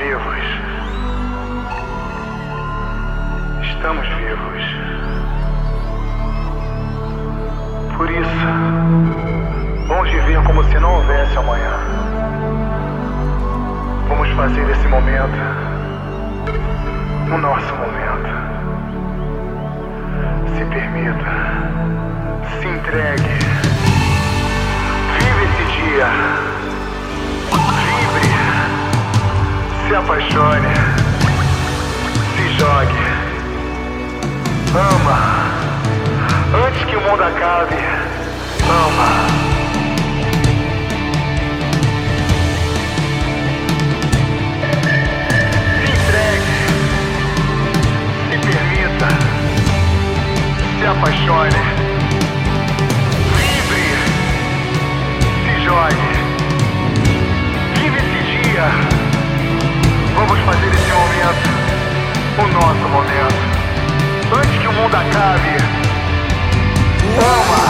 vivos. Estamos vivos. Por isso, vamos viver como se não houvesse amanhã. Vamos fazer esse momento o nosso momento. Se permita, se entregue. Vive esse dia. Apaixone, se jogue, ama, antes que o mundo acabe, ama. Se entregue, se permita, se apaixone, o nosso momento. Antes que o mundo acabe, ama.